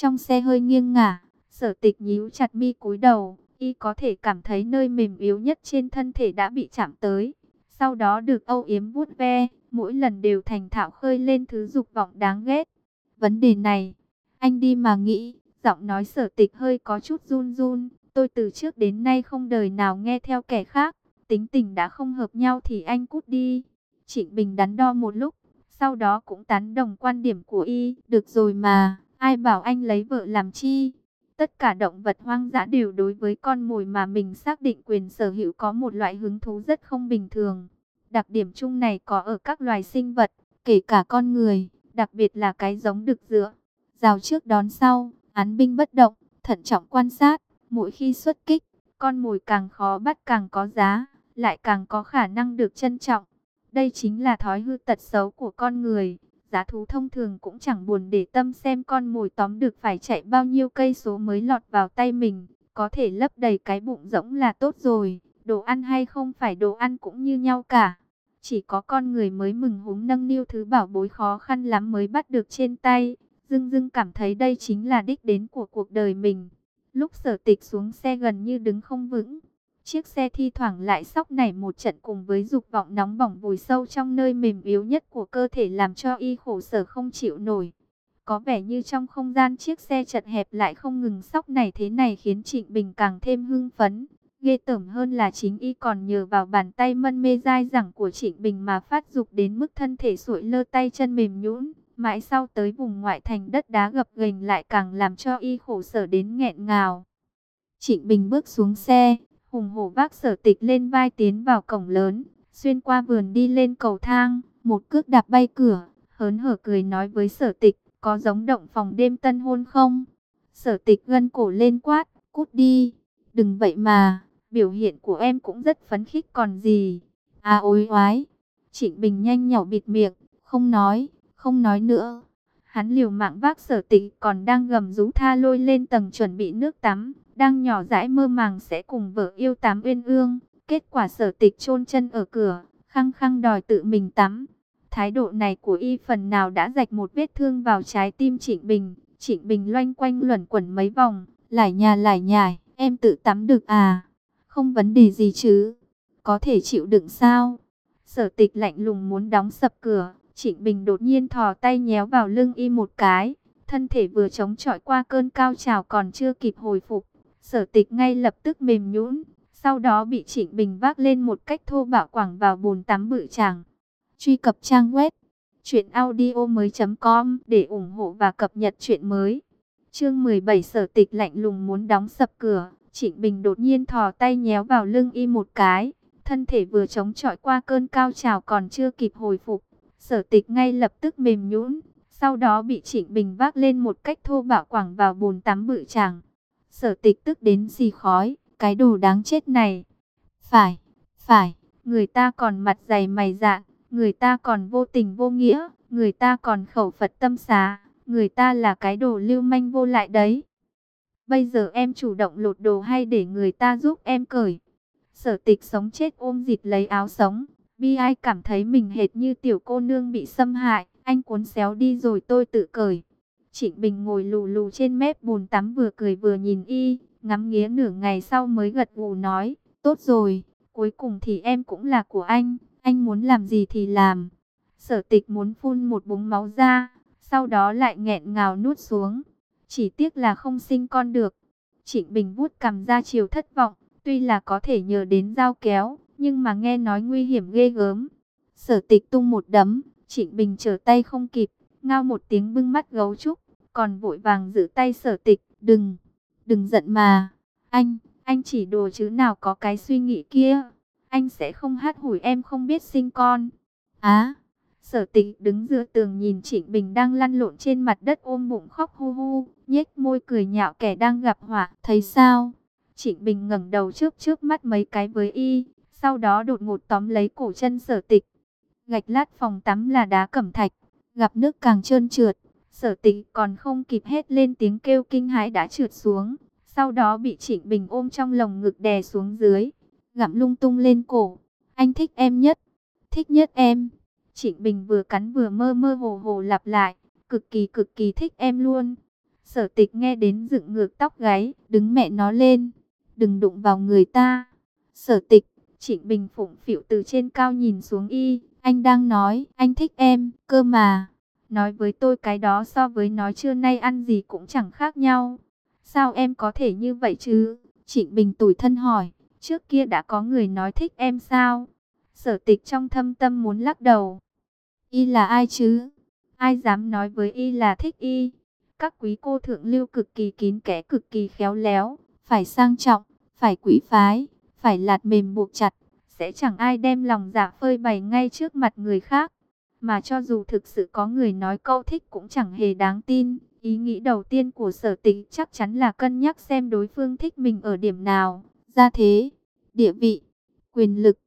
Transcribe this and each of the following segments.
Trong xe hơi nghiêng ngả, sở tịch nhíu chặt mi cúi đầu, y có thể cảm thấy nơi mềm yếu nhất trên thân thể đã bị chạm tới. Sau đó được âu yếm vuốt ve, mỗi lần đều thành thạo khơi lên thứ dục vọng đáng ghét. Vấn đề này, anh đi mà nghĩ, giọng nói sở tịch hơi có chút run run. Tôi từ trước đến nay không đời nào nghe theo kẻ khác, tính tình đã không hợp nhau thì anh cút đi. Trịnh Bình đắn đo một lúc, sau đó cũng tán đồng quan điểm của y. Được rồi mà, ai bảo anh lấy vợ làm chi? Tất cả động vật hoang dã đều đối với con mồi mà mình xác định quyền sở hữu có một loại hứng thú rất không bình thường. Đặc điểm chung này có ở các loài sinh vật, kể cả con người, đặc biệt là cái giống đực dựa. Rào trước đón sau, án binh bất động, thận trọng quan sát, mỗi khi xuất kích, con mồi càng khó bắt càng có giá, lại càng có khả năng được trân trọng. Đây chính là thói hư tật xấu của con người. Giá thú thông thường cũng chẳng buồn để tâm xem con mồi tóm được phải chạy bao nhiêu cây số mới lọt vào tay mình. Có thể lấp đầy cái bụng rỗng là tốt rồi. Đồ ăn hay không phải đồ ăn cũng như nhau cả. Chỉ có con người mới mừng húng nâng niu thứ bảo bối khó khăn lắm mới bắt được trên tay. Dưng dưng cảm thấy đây chính là đích đến của cuộc đời mình. Lúc sở tịch xuống xe gần như đứng không vững. Chiếc xe thi thoảng lại sóc nảy một trận cùng với dục vọng nóng bỏng vùi sâu trong nơi mềm yếu nhất của cơ thể làm cho y khổ sở không chịu nổi. Có vẻ như trong không gian chiếc xe chật hẹp lại không ngừng sóc này thế này khiến Trịnh Bình càng thêm hưng phấn. Ghê tởm hơn là chính y còn nhờ vào bàn tay mân mê dai dẳng của Trịnh Bình mà phát dục đến mức thân thể sụi lơ tay chân mềm nhũn. Mãi sau tới vùng ngoại thành đất đá gập ghềnh lại càng làm cho y khổ sở đến nghẹn ngào. Trịnh Bình bước xuống xe, hùng hổ vác sở tịch lên vai tiến vào cổng lớn, xuyên qua vườn đi lên cầu thang, một cước đạp bay cửa, hớn hở cười nói với sở tịch, có giống động phòng đêm tân hôn không? Sở tịch gân cổ lên quát, cút đi, đừng vậy mà, biểu hiện của em cũng rất phấn khích còn gì. À ôi oái, Trịnh Bình nhanh nhỏ bịt miệng, không nói, không nói nữa. Hắn liều mạng vác sở tịch còn đang gầm rú tha lôi lên tầng chuẩn bị nước tắm, đang nhỏ dãi mơ màng sẽ cùng vợ yêu tám uyên ương. Kết quả sở tịch chôn chân ở cửa, khăng khăng đòi tự mình tắm. Thái độ này của y phần nào đã rạch một vết thương vào trái tim Trịnh Bình. Trịnh Bình loanh quanh luẩn quẩn mấy vòng, lải nhà lải nhải, em tự tắm được à? Không vấn đề gì chứ? Có thể chịu đựng sao? Sở tịch lạnh lùng muốn đóng sập cửa, Trịnh Bình đột nhiên thò tay nhéo vào lưng y một cái, thân thể vừa chống chọi qua cơn cao trào còn chưa kịp hồi phục, sở tịch ngay lập tức mềm nhũn, sau đó bị Trịnh Bình vác lên một cách thô bạo quẳng vào bồn tắm bự chàng. Truy cập trang web truyệnaudiomoi.com để ủng hộ và cập nhật truyện mới. Chương 17 Sở Tịch lạnh lùng muốn đóng sập cửa, Trịnh Bình đột nhiên thò tay nhéo vào lưng y một cái, thân thể vừa chống chọi qua cơn cao trào còn chưa kịp hồi phục, Sở Tịch ngay lập tức mềm nhũn, sau đó bị Trịnh Bình vác lên một cách thô bạo quẳng vào bồn tắm bự chàng. Sở tịch tức đến xì khói, cái đồ đáng chết này. Phải, phải, người ta còn mặt dày mày dạ, người ta còn vô tình vô nghĩa, người ta còn khẩu Phật tâm xá, người ta là cái đồ lưu manh vô lại đấy. Bây giờ em chủ động lột đồ hay để người ta giúp em cởi. Sở tịch sống chết ôm dịt lấy áo sống. Bi ai cảm thấy mình hệt như tiểu cô nương bị xâm hại. Anh cuốn xéo đi rồi tôi tự cởi. Trịnh Bình ngồi lù lù trên mép bồn tắm vừa cười vừa nhìn y, ngắm nghía nửa ngày sau mới gật gù nói, tốt rồi, cuối cùng thì em cũng là của anh, anh muốn làm gì thì làm. Sở tịch muốn phun một búng máu ra, sau đó lại nghẹn ngào nuốt xuống. Chỉ tiếc là không sinh con được. Trịnh Bình vuốt cầm ra chiều thất vọng, tuy là có thể nhờ đến dao kéo, nhưng mà nghe nói nguy hiểm ghê gớm. Sở tịch tung một đấm, Trịnh Bình trở tay không kịp, ngao một tiếng bưng mắt gấu trúc, còn vội vàng giữ tay sở tịch, đừng, đừng giận mà, anh, anh chỉ đồ chứ nào có cái suy nghĩ kia, anh sẽ không hát hủi em không biết sinh con. Á, sở tịch đứng giữa tường nhìn Trịnh Bình đang lăn lộn trên mặt đất ôm bụng khóc hu hu, nhếch môi cười nhạo kẻ đang gặp họa, thấy sao? Trịnh Bình ngẩng đầu trước trước mắt mấy cái với y, sau đó đột ngột tóm lấy cổ chân sở tịch. Gạch lát phòng tắm là đá cẩm thạch, gặp nước càng trơn trượt, Sở tịch còn không kịp hết lên tiếng kêu kinh hãi đã trượt xuống. Sau đó bị Trịnh Bình ôm trong lồng ngực đè xuống dưới. Gặm lung tung lên cổ. Anh thích em nhất. Thích nhất em. Trịnh Bình vừa cắn vừa mơ mơ hồ hồ lặp lại. Cực kỳ cực kỳ thích em luôn. Sở tịch nghe đến dựng ngược tóc gáy, đứng mẹ nó lên, đừng đụng vào người ta. Sở tịch, Trịnh Bình phụng phịu từ trên cao nhìn xuống y, anh đang nói, anh thích em, cơ mà. Nói với tôi cái đó so với nói trưa nay ăn gì cũng chẳng khác nhau. Sao em có thể như vậy chứ? Trịnh Bình tủi thân hỏi, trước kia đã có người nói thích em sao? Sở tịch trong thâm tâm muốn lắc đầu. Y là ai chứ? Ai dám nói với Y là thích Y? Các quý cô thượng lưu cực kỳ kín kẽ cực kỳ khéo léo, phải sang trọng, phải quỷ phái, phải lạt mềm buộc chặt, sẽ chẳng ai đem lòng dạ phơi bày ngay trước mặt người khác. Mà cho dù thực sự có người nói câu thích cũng chẳng hề đáng tin. Ý nghĩ đầu tiên của sở tịch chắc chắn là cân nhắc xem đối phương thích mình ở điểm nào, gia thế, địa vị, quyền lực,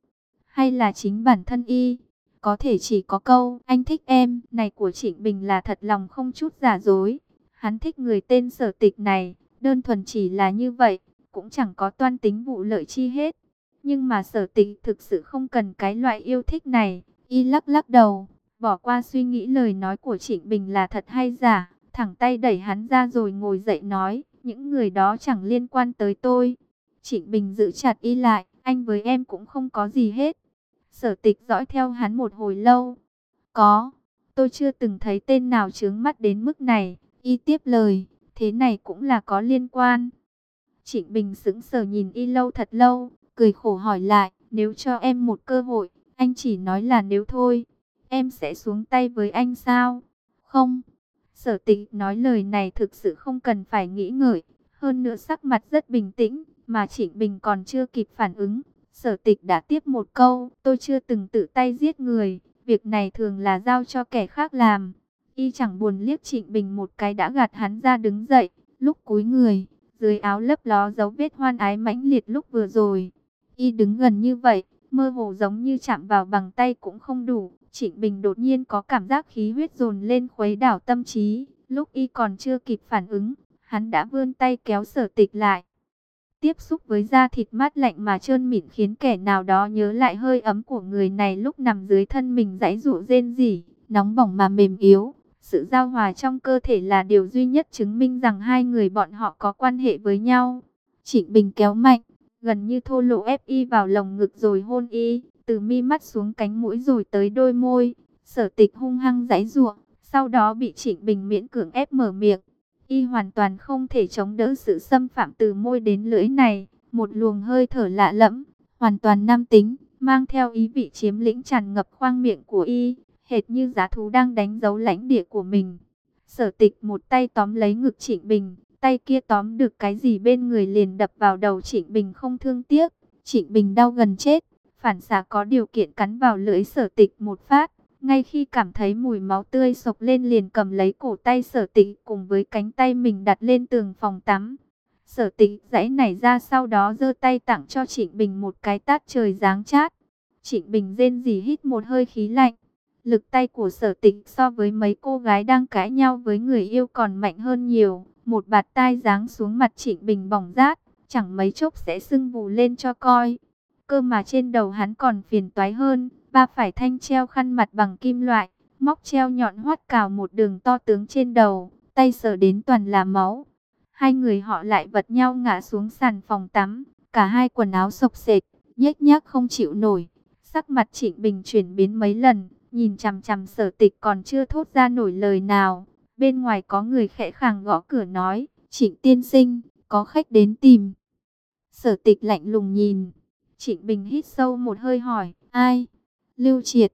hay là chính bản thân y. Có thể chỉ có câu, anh thích em, này của Trịnh Bình là thật lòng không chút giả dối. Hắn thích người tên sở tịch này, đơn thuần chỉ là như vậy, cũng chẳng có toan tính vụ lợi chi hết. Nhưng mà sở tịch thực sự không cần cái loại yêu thích này, y lắc lắc đầu, bỏ qua suy nghĩ lời nói của Trịnh Bình là thật hay giả, thẳng tay đẩy hắn ra rồi ngồi dậy nói, những người đó chẳng liên quan tới tôi. Trịnh Bình giữ chặt y lại, anh với em cũng không có gì hết. Sở tịch dõi theo hắn một hồi lâu. Có, tôi chưa từng thấy tên nào chướng mắt đến mức này. Y tiếp lời, thế này cũng là có liên quan. Trịnh Bình sững sờ nhìn y lâu thật lâu, cười khổ hỏi lại, nếu cho em một cơ hội, anh chỉ nói là nếu thôi, em sẽ xuống tay với anh sao? Không. Sở tịch nói lời này thực sự không cần phải nghĩ ngợi, hơn nữa sắc mặt rất bình tĩnh, mà Trịnh Bình còn chưa kịp phản ứng. Sở tịch đã tiếp một câu, tôi chưa từng tự tay giết người, việc này thường là giao cho kẻ khác làm. Y chẳng buồn liếc Trịnh Bình một cái đã gạt hắn ra đứng dậy, lúc cúi người, dưới áo lấp ló dấu vết hoan ái mãnh liệt lúc vừa rồi. Y đứng gần như vậy, mơ hồ giống như chạm vào bằng tay cũng không đủ. Trịnh Bình đột nhiên có cảm giác khí huyết dồn lên khuấy đảo tâm trí. Lúc Y còn chưa kịp phản ứng, hắn đã vươn tay kéo sở tịch lại. Tiếp xúc với da thịt mát lạnh mà trơn mịn khiến kẻ nào đó nhớ lại hơi ấm của người này lúc nằm dưới thân mình dãy dụ rên rỉ, nóng bỏng mà mềm yếu. Sự giao hòa trong cơ thể là điều duy nhất chứng minh rằng hai người bọn họ có quan hệ với nhau. Trịnh Bình kéo mạnh, gần như thô lộ ép y vào lồng ngực rồi hôn y, từ mi mắt xuống cánh mũi rồi tới đôi môi. Sở tịch hung hăng giãy giụa, sau đó bị Trịnh Bình miễn cưỡng ép mở miệng. Y hoàn toàn không thể chống đỡ sự xâm phạm từ môi đến lưỡi này, một luồng hơi thở lạ lẫm, hoàn toàn nam tính, mang theo ý vị chiếm lĩnh tràn ngập khoang miệng của y, hệt như giá thú đang đánh dấu lãnh địa của mình. Sở tịch một tay tóm lấy ngực Trịnh Bình, tay kia tóm được cái gì bên người liền đập vào đầu Trịnh Bình không thương tiếc. Trịnh Bình đau gần chết, phản xạ có điều kiện cắn vào lưỡi sở tịch một phát. Ngay khi cảm thấy mùi máu tươi sộc lên liền cầm lấy cổ tay sở tịch cùng với cánh tay mình đặt lên tường phòng tắm. Sở tịch dãy nảy ra sau đó giơ tay tặng cho Trịnh Bình một cái tát trời giáng chát. Trịnh Bình rên rỉ hít một hơi khí lạnh. Lực tay của sở tịch so với mấy cô gái đang cãi nhau với người yêu còn mạnh hơn nhiều. Một bạt tai giáng xuống mặt Trịnh Bình bỏng rát, chẳng mấy chốc sẽ sưng vù lên cho coi. Cơ mà trên đầu hắn còn phiền toái hơn, ba phải thanh treo khăn mặt bằng kim loại, móc treo nhọn hoắt cào một đường to tướng trên đầu, tay sờ đến toàn là máu. Hai người họ lại vật nhau ngã xuống sàn phòng tắm, cả hai quần áo sộc sệt, nhếch nhác không chịu nổi. Sắc mặt Trịnh Bình chuyển biến mấy lần, nhìn chằm chằm sở tịch còn chưa thốt ra nổi lời nào. Bên ngoài có người khẽ khàng gõ cửa nói, Trịnh tiên sinh, có khách đến tìm. Sở tịch lạnh lùng nhìn, Trịnh Bình hít sâu một hơi hỏi, ai? Lưu Triệt.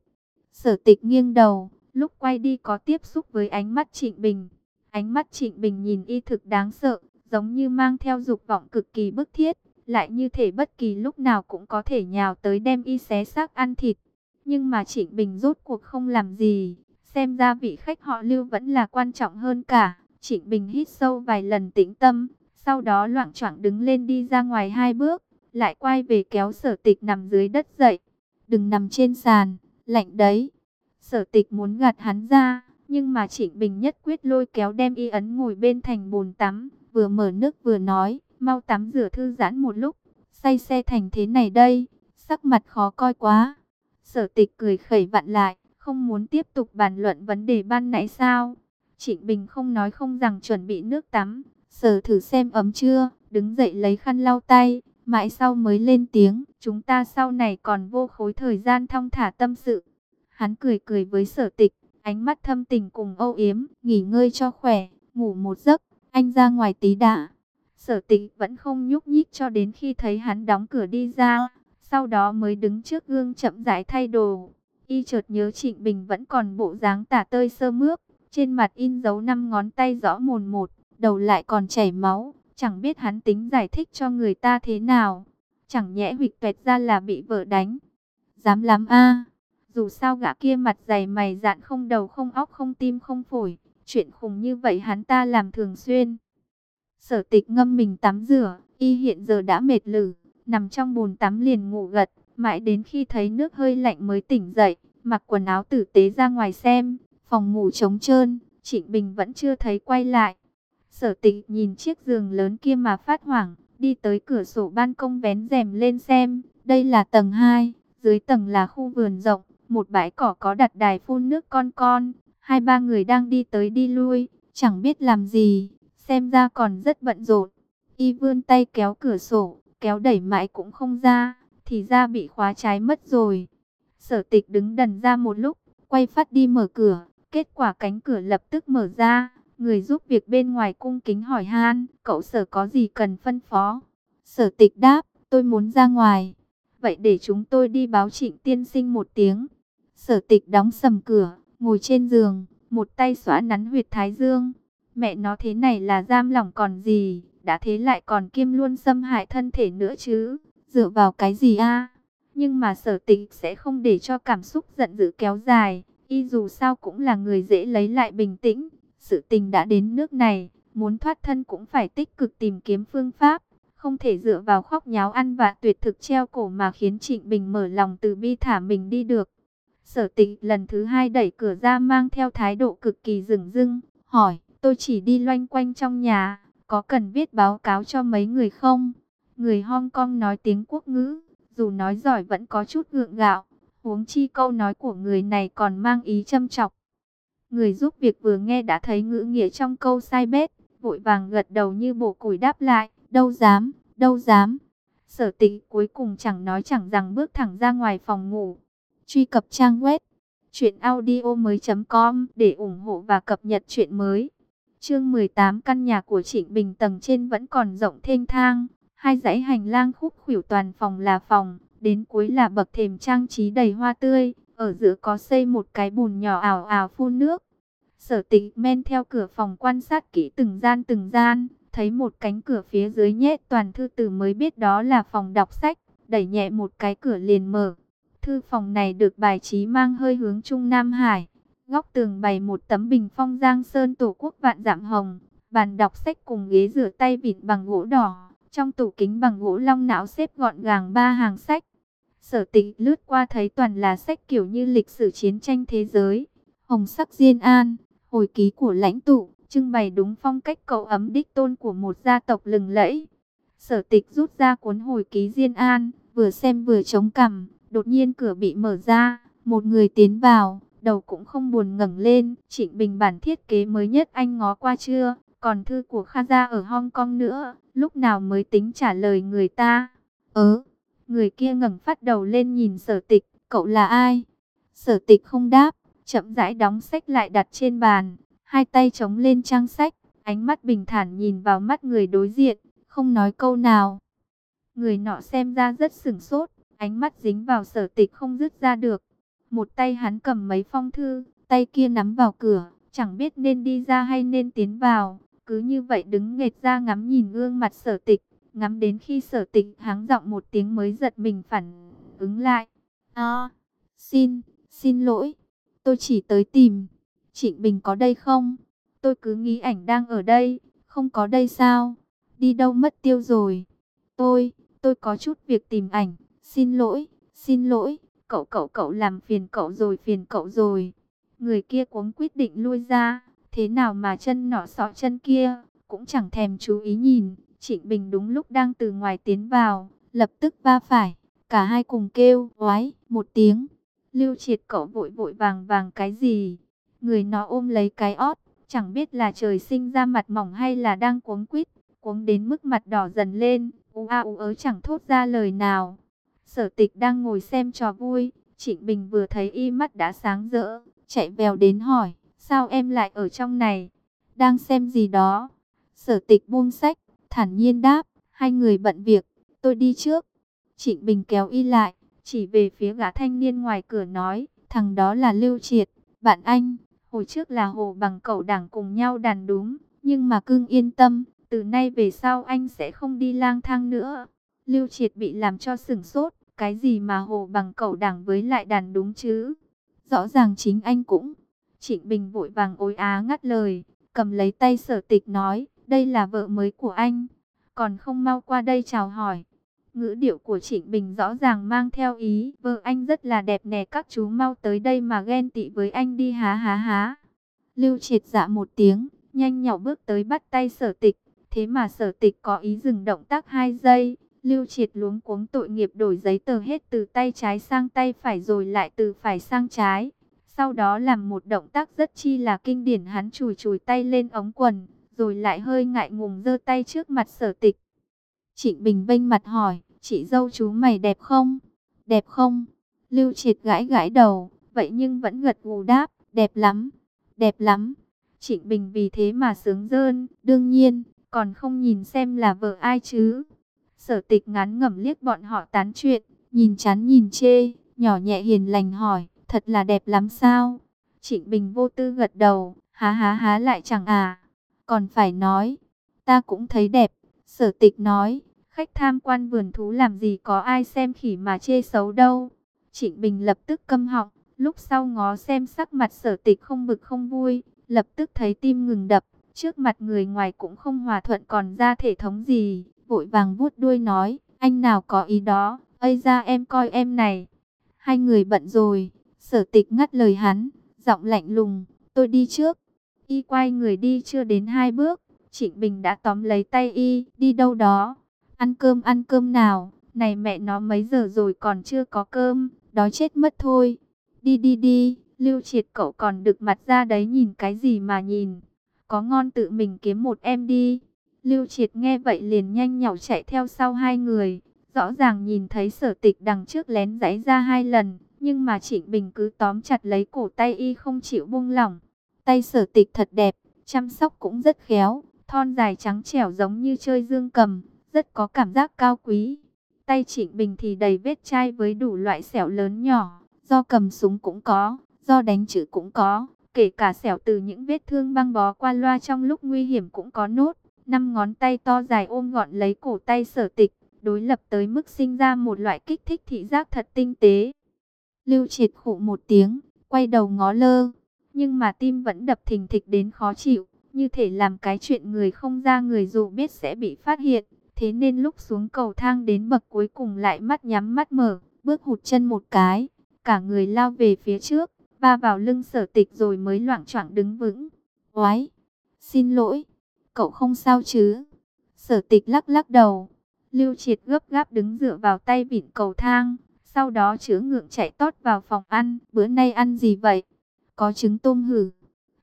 Sở tịch nghiêng đầu, lúc quay đi có tiếp xúc với ánh mắt Trịnh Bình. Ánh mắt Trịnh Bình nhìn y thực đáng sợ, giống như mang theo dục vọng cực kỳ bức thiết, lại như thể bất kỳ lúc nào cũng có thể nhào tới đem y xé xác ăn thịt. Nhưng mà Trịnh Bình rốt cuộc không làm gì, xem ra vị khách họ Lưu vẫn là quan trọng hơn cả. Trịnh Bình hít sâu vài lần tĩnh tâm, sau đó loạn choạng đứng lên đi ra ngoài hai bước, lại quay về kéo sở tịch nằm dưới đất dậy. Đừng nằm trên sàn, lạnh đấy. Sở tịch muốn gạt hắn ra, nhưng mà Trịnh Bình nhất quyết lôi kéo đem y ấn ngồi bên thành bồn tắm, vừa mở nước vừa nói, mau tắm rửa thư giãn một lúc, say xe thành thế này đây, sắc mặt khó coi quá. Sở tịch cười khẩy vặn lại, không muốn tiếp tục bàn luận vấn đề ban nãy sao. Trịnh Bình không nói không rằng chuẩn bị nước tắm. Sở thử xem ấm chưa, đứng dậy lấy khăn lau tay, mãi sau mới lên tiếng. Chúng ta sau này còn vô khối thời gian thong thả tâm sự. Hắn cười cười với sở tịch, ánh mắt thâm tình cùng âu yếm, nghỉ ngơi cho khỏe, ngủ một giấc, anh ra ngoài tí đã. Sở tịch vẫn không nhúc nhích cho đến khi thấy hắn đóng cửa đi ra, sau đó mới đứng trước gương chậm rãi thay đồ. Y chợt nhớ Trịnh Bình vẫn còn bộ dáng tả tơi sơ mướp, trên mặt in dấu năm ngón tay rõ mồn một, đầu lại còn chảy máu, chẳng biết hắn tính giải thích cho người ta thế nào. Chẳng nhẽ huyệt tuệt ra là bị vợ đánh. Dám lắm a Dù sao gã kia mặt dày mày dạn không đầu không óc không tim không phổi, chuyện khùng như vậy hắn ta làm thường xuyên. Sở tịch ngâm mình tắm rửa, y hiện giờ đã mệt lử, nằm trong bồn tắm liền ngủ gật, mãi đến khi thấy nước hơi lạnh mới tỉnh dậy, mặc quần áo tử tế ra ngoài xem, phòng ngủ trống trơn, Trịnh Bình vẫn chưa thấy quay lại. Sở tịch nhìn chiếc giường lớn kia mà phát hoảng, đi tới cửa sổ ban công vén rèm lên xem, đây là tầng 2, dưới tầng là khu vườn rộng, một bãi cỏ có đặt đài phun nước con con, hai ba người đang đi tới đi lui, chẳng biết làm gì, xem ra còn rất bận rộn. Y vươn tay kéo cửa sổ, kéo đẩy mãi cũng không ra, thì ra bị khóa trái mất rồi. Sở tịch đứng đần ra một lúc, quay phát đi mở cửa, kết quả cánh cửa lập tức mở ra, người giúp việc bên ngoài cung kính hỏi han, cậu sở có gì cần phân phó. Sở tịch đáp, tôi muốn ra ngoài, vậy để chúng tôi đi báo trịnh tiên sinh một tiếng. Sở tịch đóng sầm cửa, ngồi trên giường, một tay xóa nắn huyệt thái dương. Mẹ nó thế này là giam lỏng còn gì, đã thế lại còn kiêm luôn xâm hại thân thể nữa chứ, dựa vào cái gì a? Nhưng mà sở tịch sẽ không để cho cảm xúc giận dữ kéo dài, y dù sao cũng là người dễ lấy lại bình tĩnh. Sự tình đã đến nước này, muốn thoát thân cũng phải tích cực tìm kiếm phương pháp, không thể dựa vào khóc nháo ăn và tuyệt thực treo cổ mà khiến Trịnh Bình mở lòng từ bi thả mình đi được. Sở tịch lần thứ hai đẩy cửa ra mang theo thái độ cực kỳ rừng rưng, hỏi, tôi chỉ đi loanh quanh trong nhà, có cần viết báo cáo cho mấy người không? Người Hong Kong nói tiếng quốc ngữ, dù nói giỏi vẫn có chút gượng gạo, huống chi câu nói của người này còn mang ý châm chọc. Người giúp việc vừa nghe đã thấy ngữ nghĩa trong câu sai bét, vội vàng gật đầu như bổ củi đáp lại, đâu dám, đâu dám. Sở tĩnh cuối cùng chẳng nói chẳng rằng bước thẳng ra ngoài phòng ngủ. Truy cập trang web truyệnaudiomoi.com để ủng hộ và cập nhật truyện mới. Chương 18 căn nhà của Trịnh Bình tầng trên vẫn còn rộng thênh thang, hai dãy hành lang khúc khuỷu toàn phòng là phòng, đến cuối là bậc thềm trang trí đầy hoa tươi, ở giữa có xây một cái bùn nhỏ ảo ảo phun nước. Sở tịch men theo cửa phòng quan sát kỹ từng gian từng gian, thấy một cánh cửa phía dưới nhét toàn thư từ mới biết đó là phòng đọc sách, đẩy nhẹ một cái cửa liền mở. Thư phòng này được bài trí mang hơi hướng Trung Nam Hải. Góc tường bày một tấm bình phong giang sơn tổ quốc vạn dặm hồng. Bàn đọc sách cùng ghế rửa tay vịn bằng gỗ đỏ. Trong tủ kính bằng gỗ long não xếp gọn gàng ba hàng sách. Sở tịch lướt qua thấy toàn là sách kiểu như lịch sử chiến tranh thế giới. Hồng sắc diên an, hồi ký của lãnh tụ, trưng bày đúng phong cách cậu ấm đích tôn của một gia tộc lừng lẫy. Sở tịch rút ra cuốn hồi ký diên an, vừa xem vừa chống cằm Đột nhiên cửa bị mở ra, một người tiến vào, đầu cũng không buồn ngẩng lên. Trịnh Bình bản thiết kế mới nhất anh ngó qua chưa? Còn thư của Kha Gia ở Hong Kong nữa, lúc nào mới tính trả lời người ta? Ớ, người kia ngẩng phát đầu lên nhìn sở tịch, cậu là ai? Sở tịch không đáp, chậm rãi đóng sách lại đặt trên bàn, hai tay chống lên trang sách, ánh mắt bình thản nhìn vào mắt người đối diện, không nói câu nào. Người nọ xem ra rất sửng sốt, Ánh mắt dính vào sở tịch không dứt ra được. Một tay hắn cầm mấy phong thư, tay kia nắm vào cửa, chẳng biết nên đi ra hay nên tiến vào. Cứ như vậy đứng nghệt ra ngắm nhìn gương mặt sở tịch, ngắm đến khi sở tịch háng giọng một tiếng mới giật mình phản ứng lại. À, xin, xin lỗi, tôi chỉ tới tìm. Trịnh Bình có đây không? Tôi cứ nghĩ ảnh đang ở đây, không có đây sao? Đi đâu mất tiêu rồi? Tôi, tôi có chút việc tìm ảnh. Xin lỗi, xin lỗi, cậu cậu cậu làm phiền cậu rồi phiền cậu rồi. Người kia cuống quyết định lui ra, thế nào mà chân nọ sọ chân kia, cũng chẳng thèm chú ý nhìn. Trịnh Bình đúng lúc đang từ ngoài tiến vào, lập tức va phải, cả hai cùng kêu, oái, một tiếng. Lưu triệt cậu vội vội vàng vàng cái gì? Người nó ôm lấy cái ót, chẳng biết là trời sinh ra mặt mỏng hay là đang cuống quýt, cuống đến mức mặt đỏ dần lên, u a u ớ chẳng thốt ra lời nào. Sở tịch đang ngồi xem trò vui, Trịnh Bình vừa thấy y mắt đã sáng rỡ, chạy vèo đến hỏi, sao em lại ở trong này, đang xem gì đó. Sở tịch buông sách, thản nhiên đáp, hai người bận việc, tôi đi trước. Trịnh Bình kéo y lại, chỉ về phía gã thanh niên ngoài cửa nói, thằng đó là Lưu Triệt, bạn anh, hồi trước là hồ bằng cậu đảng cùng nhau đàn đúng, nhưng mà cưng yên tâm, từ nay về sau anh sẽ không đi lang thang nữa. Lưu Triệt bị làm cho sừng sốt, cái gì mà hồ bằng cậu đảng với lại đàn đúng chứ? Rõ ràng chính anh cũng. Trịnh Bình vội vàng ối á ngắt lời, cầm lấy tay sở tịch nói, đây là vợ mới của anh, còn không mau qua đây chào hỏi. Ngữ điệu của Trịnh Bình rõ ràng mang theo ý, vợ anh rất là đẹp nè các chú mau tới đây mà ghen tị với anh đi há há há. Lưu triệt dạ một tiếng, nhanh nhỏ bước tới bắt tay sở tịch, thế mà sở tịch có ý dừng động tác 2 giây. Lưu triệt luống cuống tội nghiệp đổi giấy tờ hết từ tay trái sang tay phải rồi lại từ phải sang trái. Sau đó làm một động tác rất chi là kinh điển hắn chùi chùi tay lên ống quần, rồi lại hơi ngại ngùng giơ tay trước mặt sở tịch. Trịnh Bình bênh mặt hỏi, chị dâu chú mày đẹp không? Đẹp không? Lưu triệt gãi gãi đầu, vậy nhưng vẫn gật gù đáp, đẹp lắm, đẹp lắm. Trịnh Bình vì thế mà sướng rơn, đương nhiên, còn không nhìn xem là vợ ai chứ. Sở tịch ngắn ngẩm liếc bọn họ tán chuyện, nhìn chán nhìn chê, nhỏ nhẹ hiền lành hỏi, thật là đẹp lắm sao? Trịnh Bình vô tư gật đầu, há há há lại chẳng à, còn phải nói, ta cũng thấy đẹp. Sở tịch nói, khách tham quan vườn thú làm gì có ai xem khỉ mà chê xấu đâu. Trịnh Bình lập tức câm họng, lúc sau ngó xem sắc mặt sở tịch không bực không vui, lập tức thấy tim ngừng đập, trước mặt người ngoài cũng không hòa thuận còn ra thể thống gì, vội vàng vuốt đuôi nói, anh nào có ý đó, ây ra em coi em này. Hai người bận rồi, sở tịch ngắt lời hắn, giọng lạnh lùng, tôi đi trước. Y quay người đi chưa đến hai bước, Trịnh Bình đã tóm lấy tay Y, đi đâu đó. Ăn cơm ăn cơm nào, này mẹ nó mấy giờ rồi còn chưa có cơm, đói chết mất thôi. Đi đi đi, Lưu Triệt cậu còn được mặt ra đấy nhìn cái gì mà nhìn. Có ngon tự mình kiếm một em đi. Lưu Triệt nghe vậy liền nhanh nhỏ chạy theo sau hai người. Rõ ràng nhìn thấy sở tịch đằng trước lén giấy ra hai lần. Nhưng mà Trịnh Bình cứ tóm chặt lấy cổ tay y không chịu buông lỏng. Tay sở tịch thật đẹp, chăm sóc cũng rất khéo. Thon dài trắng trẻo giống như chơi dương cầm. Rất có cảm giác cao quý. Tay Trịnh Bình thì đầy vết chai với đủ loại sẹo lớn nhỏ. Do cầm súng cũng có, do đánh chữ cũng có. Kể cả sẹo từ những vết thương băng bó qua loa trong lúc nguy hiểm cũng có nốt năm ngón tay to dài ôm gọn lấy cổ tay sở tịch, đối lập tới mức sinh ra một loại kích thích thị giác thật tinh tế. Lưu triệt khụ một tiếng, quay đầu ngó lơ, nhưng mà tim vẫn đập thình thịch đến khó chịu, như thể làm cái chuyện người không ra người dù biết sẽ bị phát hiện. Thế nên lúc xuống cầu thang đến bậc cuối cùng lại mắt nhắm mắt mở, bước hụt chân một cái, cả người lao về phía trước, va vào lưng sở tịch rồi mới loạn choạng đứng vững. Oái, xin lỗi cậu không sao chứ? Sở tịch lắc lắc đầu. Lưu triệt gấp gáp đứng dựa vào tay vịn cầu thang. Sau đó chữa ngượng chạy tót vào phòng ăn. Bữa nay ăn gì vậy? Có trứng tôm hử.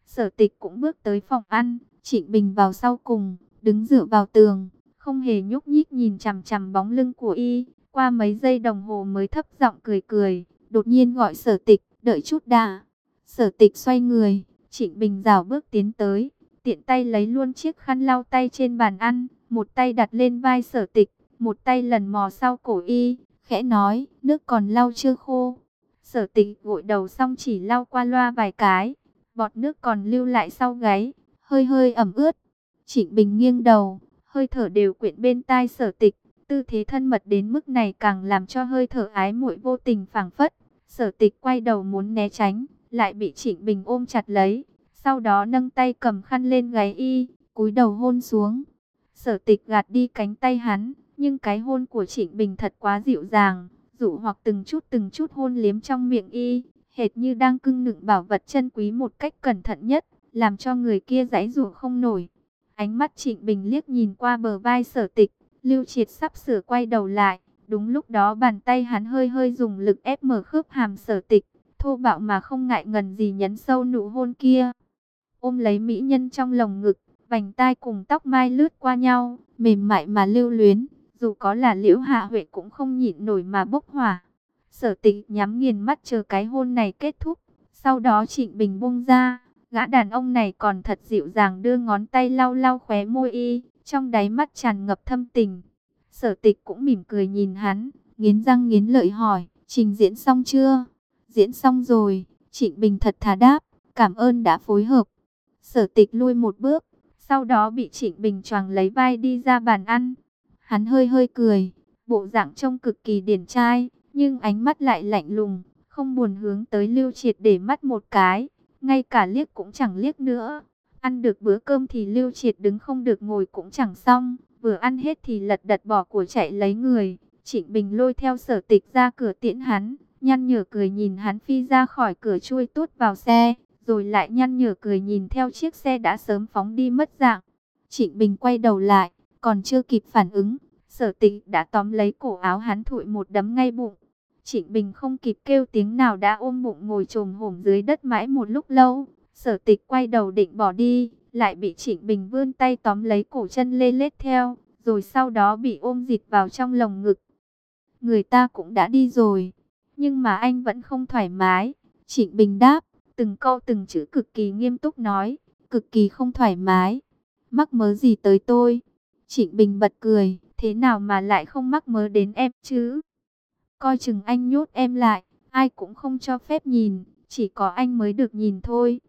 Sở tịch cũng bước tới phòng ăn. Trịnh Bình vào sau cùng. Đứng dựa vào tường. Không hề nhúc nhích nhìn chằm chằm bóng lưng của y. Qua mấy giây đồng hồ mới thấp giọng cười cười. Đột nhiên gọi sở tịch. Đợi chút đã. Sở tịch xoay người. Trịnh Bình rảo bước tiến tới tiện tay lấy luôn chiếc khăn lau tay trên bàn ăn, một tay đặt lên vai sở tịch, một tay lần mò sau cổ y, khẽ nói, nước còn lau chưa khô. Sở tịch gội đầu xong chỉ lau qua loa vài cái, bọt nước còn lưu lại sau gáy, hơi hơi ẩm ướt. Trịnh Bình nghiêng đầu, hơi thở đều quyện bên tai sở tịch, tư thế thân mật đến mức này càng làm cho hơi thở ái muội vô tình phảng phất. Sở tịch quay đầu muốn né tránh, lại bị Trịnh Bình ôm chặt lấy, sau đó nâng tay cầm khăn lên gáy y, cúi đầu hôn xuống. Sở tịch gạt đi cánh tay hắn, nhưng cái hôn của Trịnh Bình thật quá dịu dàng, dụ hoặc từng chút từng chút hôn liếm trong miệng y, hệt như đang cưng nựng bảo vật chân quý một cách cẩn thận nhất, làm cho người kia giãy dụ không nổi. Ánh mắt Trịnh Bình liếc nhìn qua bờ vai sở tịch, Lưu Triệt sắp sửa quay đầu lại, đúng lúc đó bàn tay hắn hơi hơi dùng lực ép mở khớp hàm sở tịch, thô bạo mà không ngại ngần gì nhấn sâu nụ hôn kia. ôm lấy mỹ nhân trong lồng ngực, vành tai cùng tóc mai lướt qua nhau, mềm mại mà lưu luyến, dù có là liễu hạ huệ cũng không nhịn nổi mà bốc hỏa. Sở tịch nhắm nghiền mắt chờ cái hôn này kết thúc, sau đó Trịnh Bình buông ra, gã đàn ông này còn thật dịu dàng đưa ngón tay lau lau khóe môi y, trong đáy mắt tràn ngập thâm tình. Sở tịch cũng mỉm cười nhìn hắn, nghiến răng nghiến lợi hỏi, trình diễn xong chưa? Diễn xong rồi, Trịnh Bình thật thà đáp, cảm ơn đã phối hợp. Sở tịch lui một bước, sau đó bị Trịnh Bình choàng lấy vai đi ra bàn ăn. Hắn hơi hơi cười, bộ dạng trông cực kỳ điển trai, nhưng ánh mắt lại lạnh lùng, không buồn hướng tới Lưu Triệt để mắt một cái, ngay cả liếc cũng chẳng liếc nữa. Ăn được bữa cơm thì Lưu Triệt đứng không được ngồi cũng chẳng xong, vừa ăn hết thì lật đật bỏ của chạy lấy người. Trịnh Bình lôi theo sở tịch ra cửa tiễn hắn, nhăn nhở cười nhìn hắn phi ra khỏi cửa chui tốt vào xe, rồi lại nhăn nhở cười nhìn theo chiếc xe đã sớm phóng đi mất dạng. Trịnh Bình quay đầu lại, còn chưa kịp phản ứng, sở tịch đã tóm lấy cổ áo hắn thụi một đấm ngay bụng. Trịnh Bình không kịp kêu tiếng nào đã ôm bụng ngồi trồm hổm dưới đất mãi một lúc lâu. Sở tịch quay đầu định bỏ đi, lại bị Trịnh Bình vươn tay tóm lấy cổ chân lê lết theo, rồi sau đó bị ôm dịt vào trong lồng ngực. Người ta cũng đã đi rồi, nhưng mà anh vẫn không thoải mái. Trịnh Bình đáp, từng câu từng chữ cực kỳ nghiêm túc nói, cực kỳ không thoải mái. Mắc mớ gì tới tôi? Trịnh Bình bật cười, thế nào mà lại không mắc mớ đến em chứ? Coi chừng anh nhốt em lại, ai cũng không cho phép nhìn, chỉ có anh mới được nhìn thôi.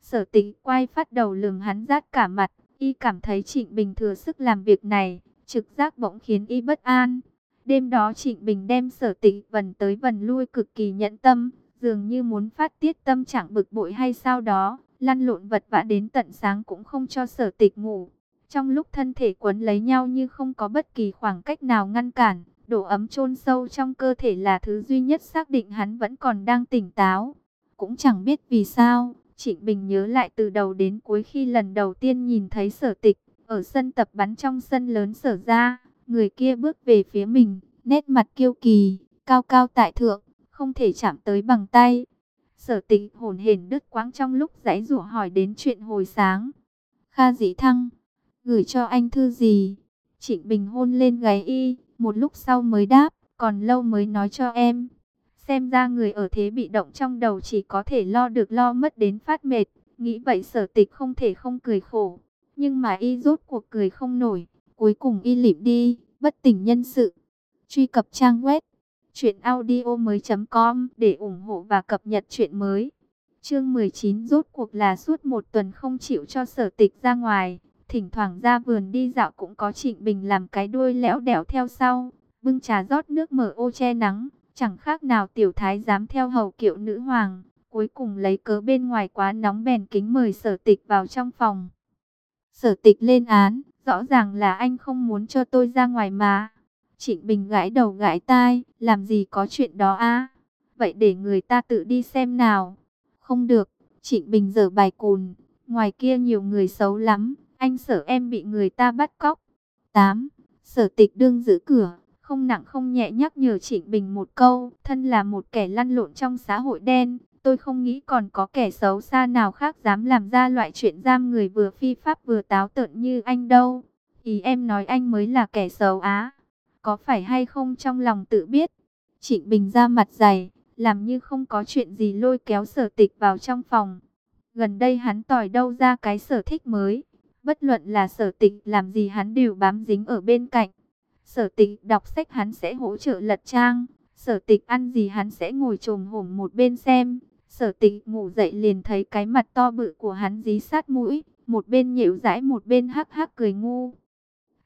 Sở tịch quay phát đầu lường hắn rát cả mặt, y cảm thấy Trịnh Bình thừa sức làm việc này, trực giác bỗng khiến y bất an. Đêm đó Trịnh Bình đem sở tịch vần tới vần lui cực kỳ nhẫn tâm, dường như muốn phát tiết tâm trạng bực bội hay sao đó, lăn lộn vật vã đến tận sáng cũng không cho sở tịch ngủ. Trong lúc thân thể quấn lấy nhau như không có bất kỳ khoảng cách nào ngăn cản, độ ấm chôn sâu trong cơ thể là thứ duy nhất xác định hắn vẫn còn đang tỉnh táo. Cũng chẳng biết vì sao, Trịnh Bình nhớ lại từ đầu đến cuối khi lần đầu tiên nhìn thấy sở tịch, ở sân tập bắn trong sân lớn sở ra, người kia bước về phía mình, nét mặt kiêu kỳ, cao cao tại thượng, không thể chạm tới bằng tay. Sở tịch hồn hển đứt quãng trong lúc giãy rủa hỏi đến chuyện hồi sáng. Kha dĩ thăng, gửi cho anh thư gì? Trịnh Bình hôn lên gáy y, một lúc sau mới đáp, còn lâu mới nói cho em. Xem ra người ở thế bị động trong đầu chỉ có thể lo được lo mất đến phát mệt. Nghĩ vậy sở tịch không thể không cười khổ. Nhưng mà y rốt cuộc cười không nổi. Cuối cùng y lịm đi, bất tỉnh nhân sự. Truy cập trang web truyệnaudiomoi.com để ủng hộ và cập nhật chuyện mới. Chương 19 rốt cuộc là suốt một tuần không chịu cho sở tịch ra ngoài. Thỉnh thoảng ra vườn đi dạo cũng có Trịnh Bình làm cái đuôi lẽo đẻo theo sau. Bưng trà rót nước mở ô che nắng. Chẳng khác nào tiểu thái dám theo hầu kiệu nữ hoàng. Cuối cùng lấy cớ bên ngoài quá nóng bèn kính mời sở tịch vào trong phòng. Sở tịch lên án. Rõ ràng là anh không muốn cho tôi ra ngoài mà. Trịnh Bình gãi đầu gãi tai, làm gì có chuyện đó a? Vậy để người ta tự đi xem nào. Không được, Trịnh Bình dở bài cùn, ngoài kia nhiều người xấu lắm, anh sợ em bị người ta bắt cóc. 8. Sở tịch đương giữ cửa, không nặng không nhẹ nhắc nhở Trịnh Bình một câu, thân là một kẻ lăn lộn trong xã hội đen, tôi không nghĩ còn có kẻ xấu xa nào khác dám làm ra loại chuyện giam người vừa phi pháp vừa táo tợn như anh đâu. Ý em nói anh mới là kẻ xấu á có phải hay không trong lòng tự biết. Trịnh Bình ra mặt dày, làm như không có chuyện gì lôi kéo sở tịch vào trong phòng. Gần đây hắn tỏi đâu ra cái sở thích mới. Bất luận là sở tịch làm gì hắn đều bám dính ở bên cạnh. Sở tịch đọc sách hắn sẽ hỗ trợ lật trang. Sở tịch ăn gì hắn sẽ ngồi trồm hổm một bên xem. Sở tịch ngủ dậy liền thấy cái mặt to bự của hắn dí sát mũi. Một bên nhịu dãi một bên hắc hắc cười ngu.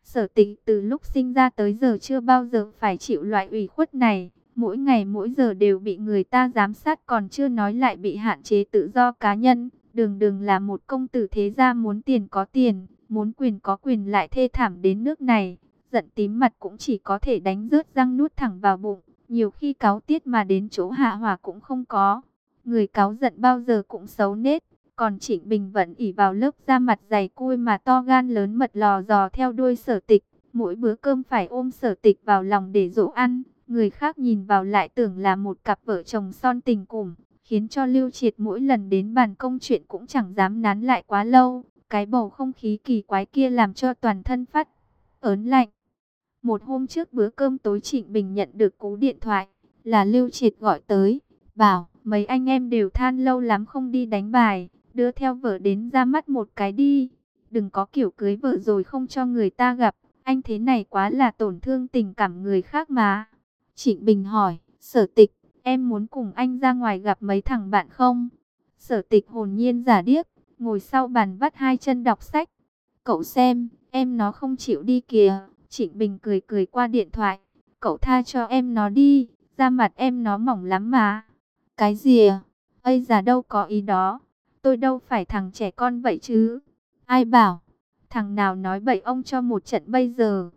Sở tịch từ lúc sinh ra tới giờ chưa bao giờ phải chịu loại ủy khuất này. Mỗi ngày mỗi giờ đều bị người ta giám sát còn chưa nói lại bị hạn chế tự do cá nhân. Đường đường là một công tử thế gia muốn tiền có tiền, muốn quyền có quyền lại thê thảm đến nước này. Giận tím mặt cũng chỉ có thể đánh rớt răng nuốt thẳng vào bụng. Nhiều khi cáo tiết mà đến chỗ hạ hỏa cũng không có. Người cáo giận bao giờ cũng xấu nết. Còn Trịnh Bình vẫn ỉ vào lớp da mặt dày cui mà to gan lớn mật lò dò theo đuôi sở tịch. Mỗi bữa cơm phải ôm sở tịch vào lòng để dỗ ăn. Người khác nhìn vào lại tưởng là một cặp vợ chồng son tình cùng khiến cho Lưu Triệt mỗi lần đến bàn công chuyện cũng chẳng dám nán lại quá lâu. Cái bầu không khí kỳ quái kia làm cho toàn thân phát ớn lạnh. Một hôm trước bữa cơm tối Trịnh Bình nhận được cú điện thoại, là Lưu Triệt gọi tới, bảo mấy anh em đều than lâu lắm không đi đánh bài, đưa theo vợ đến ra mắt một cái đi. Đừng có kiểu cưới vợ rồi không cho người ta gặp, anh thế này quá là tổn thương tình cảm người khác mà. Trịnh Bình hỏi, sở tịch, em muốn cùng anh ra ngoài gặp mấy thằng bạn không? Sở tịch hồn nhiên giả điếc, ngồi sau bàn vắt hai chân đọc sách. Cậu xem, em nó không chịu đi kìa. Trịnh Bình cười cười qua điện thoại. Cậu tha cho em nó đi, da mặt em nó mỏng lắm mà. Cái gì à? Ây già đâu có ý đó. Tôi đâu phải thằng trẻ con vậy chứ. Ai bảo? Thằng nào nói bậy ông cho một trận bây giờ.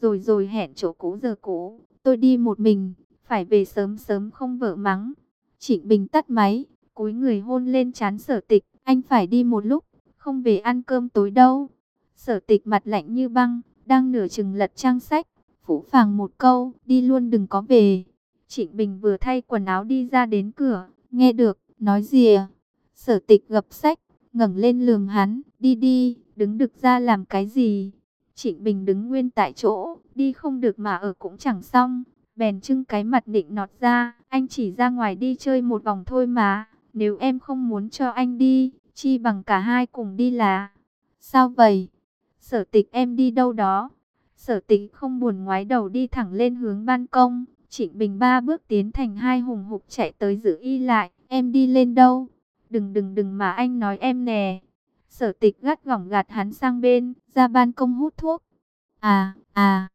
Rồi rồi hẹn chỗ cũ giờ cũ. Tôi đi một mình. Phải về sớm sớm không vợ mắng. Trịnh Bình tắt máy. cúi người hôn lên chán sở tịch. Anh phải đi một lúc. Không về ăn cơm tối đâu. Sở tịch mặt lạnh như băng. Đang nửa chừng lật trang sách. Phủ phàng một câu. Đi luôn đừng có về. Trịnh Bình vừa thay quần áo đi ra đến cửa. Nghe được. Nói gì à? Sở tịch gập sách, ngẩng lên lườm hắn, đi đi, đứng được ra làm cái gì? Trịnh Bình đứng nguyên tại chỗ, đi không được mà ở cũng chẳng xong. Bèn trưng cái mặt định nọt ra, anh chỉ ra ngoài đi chơi một vòng thôi mà. Nếu em không muốn cho anh đi, chi bằng cả hai cùng đi là. Sao vậy? Sở tịch em đi đâu đó? Sở tịch không buồn ngoái đầu đi thẳng lên hướng ban công. Trịnh Bình ba bước tiến thành hai hùng hục chạy tới giữ y lại. Em đi lên đâu? Đừng đừng đừng mà anh nói em nè. Sở tịch gắt gỏng gạt hắn sang bên, ra ban công hút thuốc. À, à.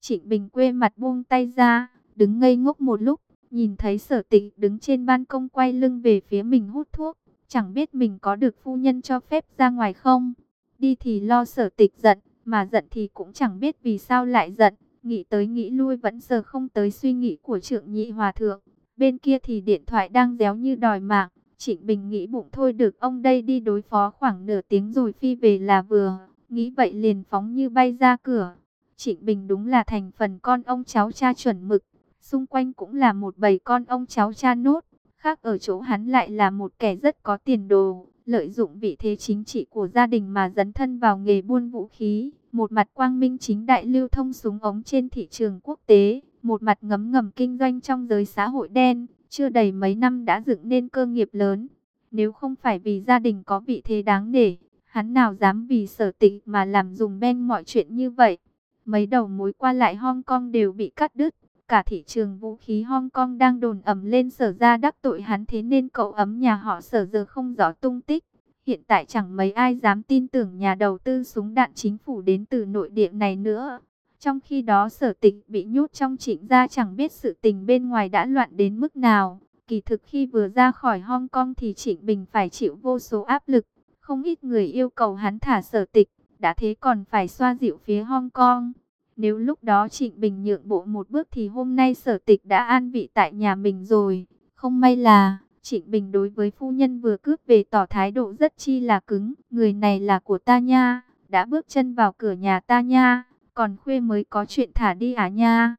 Trịnh Bình quê mặt buông tay ra, đứng ngây ngốc một lúc, nhìn thấy sở tịch đứng trên ban công quay lưng về phía mình hút thuốc. Chẳng biết mình có được phu nhân cho phép ra ngoài không? Đi thì lo sở tịch giận, mà giận thì cũng chẳng biết vì sao lại giận. Nghĩ tới nghĩ lui vẫn giờ không tới suy nghĩ của trượng nhị hòa thượng. Bên kia thì điện thoại đang réo như đòi mạng. Trịnh Bình nghĩ bụng thôi được ông đây đi đối phó khoảng nửa tiếng rồi phi về là vừa. Nghĩ vậy liền phóng như bay ra cửa. Trịnh Bình đúng là thành phần con ông cháu cha chuẩn mực. Xung quanh cũng là một bầy con ông cháu cha nốt. Khác ở chỗ hắn lại là một kẻ rất có tiền đồ. Lợi dụng vị thế chính trị của gia đình mà dấn thân vào nghề buôn vũ khí. Một mặt quang minh chính đại lưu thông súng ống trên thị trường quốc tế. Một mặt ngấm ngầm kinh doanh trong giới xã hội đen chưa đầy mấy năm đã dựng nên cơ nghiệp lớn. Nếu không phải vì gia đình có vị thế đáng nể, hắn nào dám vì sở tịch mà làm dùng ben mọi chuyện như vậy. Mấy đầu mối qua lại Hong Kong đều bị cắt đứt. Cả thị trường vũ khí Hong Kong đang đồn ẩm lên sở ra đắc tội hắn thế nên cậu ấm nhà họ sở giờ không rõ tung tích. Hiện tại chẳng mấy ai dám tin tưởng nhà đầu tư súng đạn chính phủ đến từ nội địa này nữa. Trong khi đó sở tịch bị nhốt trong trịnh gia chẳng biết sự tình bên ngoài đã loạn đến mức nào. Kỳ thực khi vừa ra khỏi Hong Kong thì Trịnh Bình phải chịu vô số áp lực. Không ít người yêu cầu hắn thả sở tịch, đã thế còn phải xoa dịu phía Hong Kong. Nếu lúc đó Trịnh Bình nhượng bộ một bước thì hôm nay sở tịch đã an vị tại nhà mình rồi. Không may là Trịnh Bình đối với phu nhân vừa cướp về tỏ thái độ rất chi là cứng. Người này là của ta nha, đã bước chân vào cửa nhà ta nha còn khuya mới có chuyện thả đi à nha.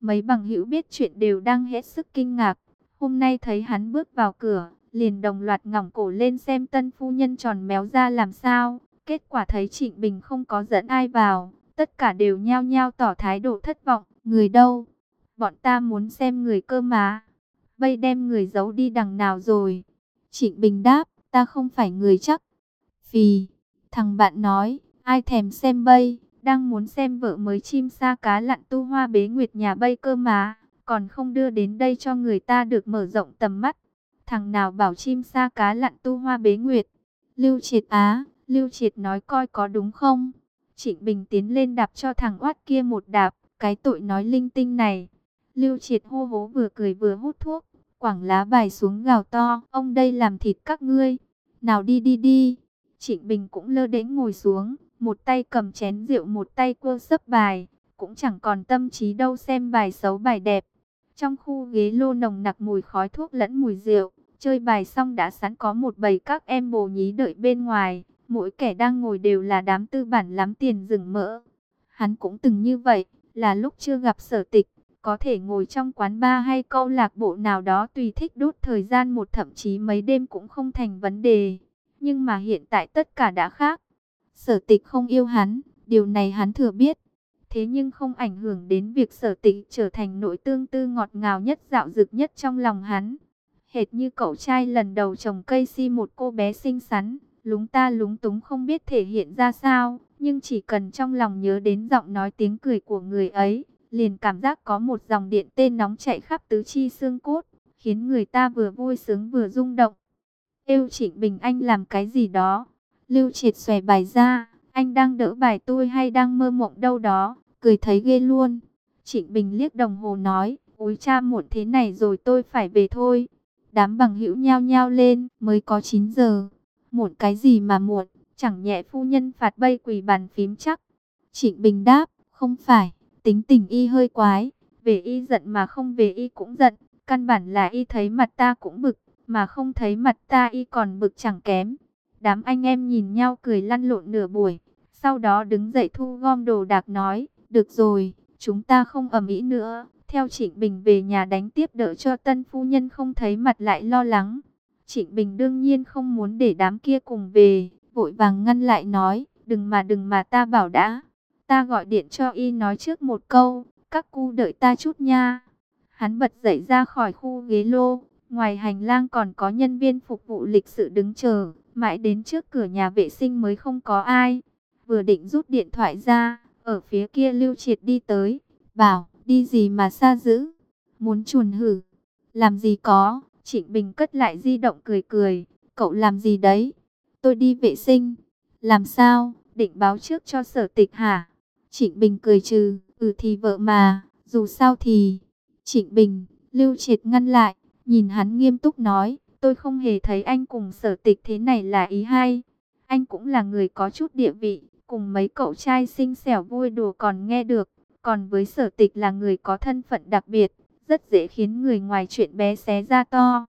Mấy bằng hữu biết chuyện đều đang hết sức kinh ngạc. Hôm nay thấy hắn bước vào cửa, liền đồng loạt ngỏng cổ lên xem tân phu nhân tròn méo ra làm sao. Kết quả thấy Trịnh Bình không có dẫn ai vào, tất cả đều nhao nhao tỏ thái độ thất vọng. Người đâu? Bọn ta muốn xem người cơ mà. Bây đem người giấu đi đằng nào rồi? Trịnh Bình đáp, ta không phải người chắc. Vì, thằng bạn nói, ai thèm xem bây đang muốn xem vợ mới chim sa cá lặn tu hoa bế nguyệt nhà bây cơ mà, còn không đưa đến đây cho người ta được mở rộng tầm mắt. Thằng nào bảo chim sa cá lặn tu hoa bế nguyệt? Lưu Triệt Á, Lưu Triệt nói coi có đúng không? Trịnh Bình tiến lên đạp cho thằng oát kia một đạp, cái tội nói linh tinh này. Lưu Triệt hô hố vừa cười vừa hút thuốc, quảng lá bài xuống gào to, ông đây làm thịt các ngươi. Nào đi đi đi. Trịnh Bình cũng lơ đễnh ngồi xuống, một tay cầm chén rượu một tay quơ sấp bài, cũng chẳng còn tâm trí đâu xem bài xấu bài đẹp. Trong khu ghế lô nồng nặc mùi khói thuốc lẫn mùi rượu, chơi bài xong đã sẵn có một bầy các em bồ nhí đợi bên ngoài, mỗi kẻ đang ngồi đều là đám tư bản lắm tiền rừng mỡ. Hắn cũng từng như vậy, là lúc chưa gặp sở tịch, có thể ngồi trong quán bar hay câu lạc bộ nào đó tùy thích đốt thời gian một thậm chí mấy đêm cũng không thành vấn đề. Nhưng mà hiện tại tất cả đã khác. Sở tịch không yêu hắn, điều này hắn thừa biết. Thế nhưng không ảnh hưởng đến việc sở tịch trở thành nội tương tư ngọt ngào nhất dạo dực nhất trong lòng hắn. Hệt như cậu trai lần đầu trồng cây si một cô bé xinh xắn, lúng ta lúng túng không biết thể hiện ra sao, nhưng chỉ cần trong lòng nhớ đến giọng nói tiếng cười của người ấy, liền cảm giác có một dòng điện tên nóng chạy khắp tứ chi xương cốt, khiến người ta vừa vui sướng vừa rung động. Yêu Trịnh Bình Anh làm cái gì đó? Lưu Triệt xòe bài ra, anh đang đỡ bài tôi hay đang mơ mộng đâu đó, cười thấy ghê luôn. Trịnh Bình liếc đồng hồ nói, ôi cha muộn thế này rồi tôi phải về thôi. Đám bằng hữu nhao nhao lên, mới có 9 giờ. Muộn cái gì mà muộn, chẳng nhẹ phu nhân phạt bay quỳ bàn phím chắc. Trịnh Bình đáp, không phải, tính tình y hơi quái, về y giận mà không về y cũng giận, căn bản là y thấy mặt ta cũng bực, mà không thấy mặt ta y còn bực chẳng kém. Đám anh em nhìn nhau cười lăn lộn nửa buổi, sau đó đứng dậy thu gom đồ đạc nói, được rồi, chúng ta không ầm ĩ nữa, theo Trịnh Bình về nhà đánh tiếp đỡ cho tân phu nhân không thấy mặt lại lo lắng. Trịnh Bình đương nhiên không muốn để đám kia cùng về, vội vàng ngăn lại nói, đừng mà đừng mà ta bảo đã. Ta gọi điện cho y nói trước một câu, các cu đợi ta chút nha. Hắn bật dậy ra khỏi khu ghế lô, ngoài hành lang còn có nhân viên phục vụ lịch sự đứng chờ, mãi đến trước cửa nhà vệ sinh mới không có ai. Vừa định rút điện thoại ra, ở phía kia Lưu Triệt đi tới, bảo, đi gì mà xa dữ, muốn chuồn hử, làm gì có, Trịnh Bình cất lại di động cười cười, cậu làm gì đấy, tôi đi vệ sinh, làm sao, định báo trước cho sở tịch hả? Trịnh Bình cười trừ, ừ thì vợ mà, dù sao thì... Trịnh Bình, Lưu Triệt ngăn lại, nhìn hắn nghiêm túc nói, tôi không hề thấy anh cùng sở tịch thế này là ý hay. Anh cũng là người có chút địa vị, cùng mấy cậu trai xinh xẻo vui đùa còn nghe được. Còn với sở tịch là người có thân phận đặc biệt, rất dễ khiến người ngoài chuyện bé xé ra to.